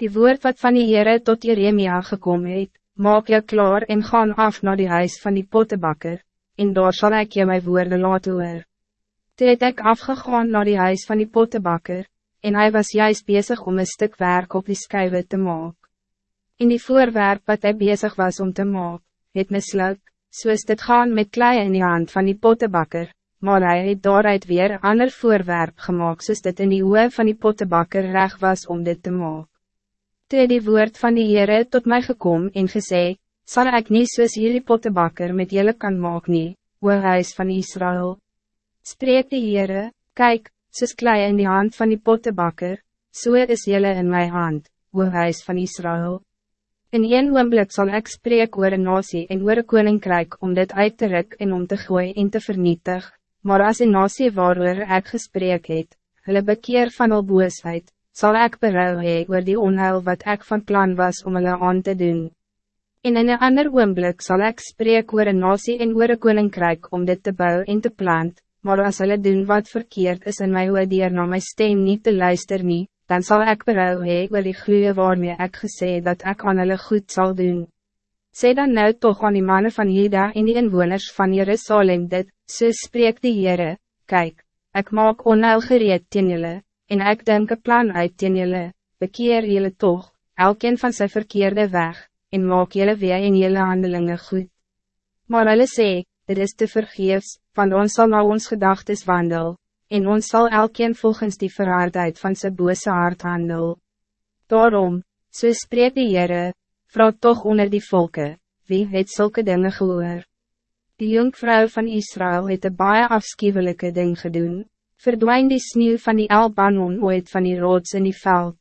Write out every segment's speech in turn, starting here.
Die woord wat van die Heere tot Jeremia gekomen het, maak je klaar en gaan af naar die huis van die pottebakker, en daar zal ik je mijn woorden laten hoor. Toe het ek afgegaan naar die huis van die pottebakker, en hij was juist bezig om een stuk werk op die skuive te maken. In die voorwerp wat hij bezig was om te maken, het misluk, soos dit gaan met klei in die hand van die pottebakker, maar hij het daaruit weer ander voorwerp gemaakt soos dit in die oe van die pottebakker reg was om dit te maken. Toe die woord van die Heere tot mij gekom en gesê, zal ik niet soos hierdie pottebakker met jullie kan maak nie, o huis van Israël. Spreek die Heere, kyk, soos klei in die hand van die pottebakker, so is jullie in mijn hand, o huis van Israël. In een oomblik zal ik spreek oor een nasie en oor een koninkrijk om dit uit te ruk en om te gooien en te vernietig, maar als een nasie waarover ek gesprek het, hulle bekeer van al boosheid, zal ik berouw hee oor die onheil wat ik van plan was om hulle aan te doen. En in een ander oomblik zal ik spreek oor een nasie en oor een koninkrijk om dit te bouwen en te plant, maar als hulle doen wat verkeerd is in my hoe dier na my stem niet te luister nie, dan zal ik berouw hee oor die gloeie waarmee ik gesê dat ik aan hulle goed zal doen. Sê dan nou toch aan die mannen van Juda en die inwoners van Jerusalem dit, so spreek die Heere, kyk, ik maak onheil gereed teen julle, en ik denk een plan uit teen julle, bekeer julle toch, elkeen van zijn verkeerde weg, en maak julle weer in julle handelingen goed. Maar hulle sê, dit is te vergeefs, van ons zal nou ons gedagtes wandel, en ons zal elkeen volgens die verhaardheid van zijn bose hart handel. Daarom, so spreek die Heere, vrou toch onder die volken, wie het zulke dingen gehoor? Die jonkvrouw van Israël het een baie afschuwelijke ding gedoen, verdwijn die sneeuw van die Albanon ooit van die rots in die veld.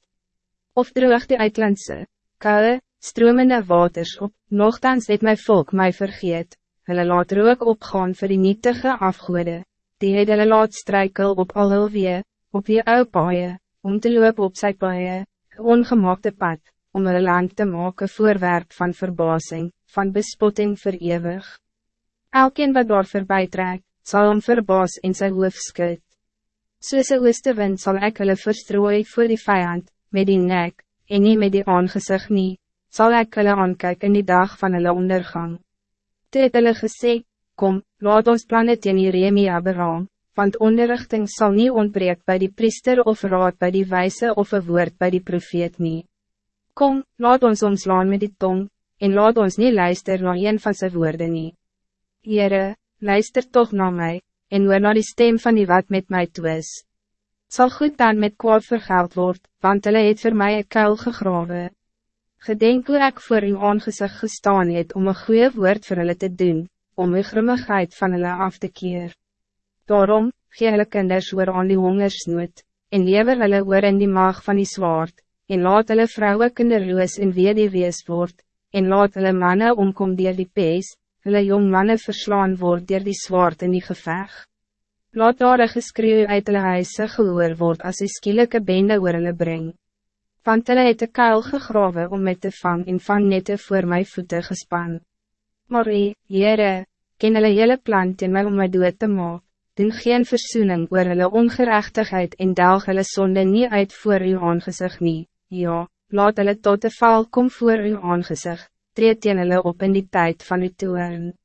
Of droog die uitlandse, koue, stromende waters op, nogthans het my volk my vergeet, hulle laat rook opgaan vir die nietige afgoede, die het hulle laat strijkel op al hul wee, op die ou paaie, om te loop op sy paaie, ongemaakte pad, om hulle land te maken voorwerp van verbazing, van bespotting verewig. Elkeen wat daar voorbij trek, zal hom verbaas in sy hoof skut. Soos een oostewind sal ek hulle verstrooi voor die vijand, met die nek, en niet met die aangezicht nie, sal ek hulle aankyk in die dag van hulle ondergang. Toe het hulle gesê, kom, laat ons plannen teen Jeremia beraam, want onderrichting zal niet ontbreek bij die priester of raad bij die wijze of een woord bij die profeet nie. Kom, laat ons omslaan met die tong, en laat ons niet luister na een van zijn woorden nie. Heere, luister toch naar mij, en hoor na die stem van die wat met mij twis. Zal goed dan met kwaad vergeld word, want hulle het voor mij een kuil gegrawe. Gedenk hoe ek voor uw aangezicht gestaan het om een goede woord voor hulle te doen, om uw grimmigheid van hulle af te keer. Daarom, gee hulle kinders oor aan die hongersnood, en lever hulle oor in die maag van die zwaard, en laat hulle vrouwen kinderloos en weer die wees word, en laat hulle mannen omkom dier die pees, hulle jong mannen verslaan word dier die zwaard in die geveg. Laat daar een geskreeuw uit hulle huise gehoor word as die skielike bende oor hulle bring. Want hulle het een kuil gegrawe om met te vang en van nette voor my voete gespan. Maar hy, Heere, ken hulle hele plan teen my om my dood te maak, doen geen versoening oor hulle ongerechtigheid en delg hulle sonde nie uit voor uw aangezicht nie, ja, laat hulle tot de val kom voor uw aangezicht, treed teen hulle op in die tijd van uw toeren.